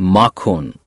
মাখন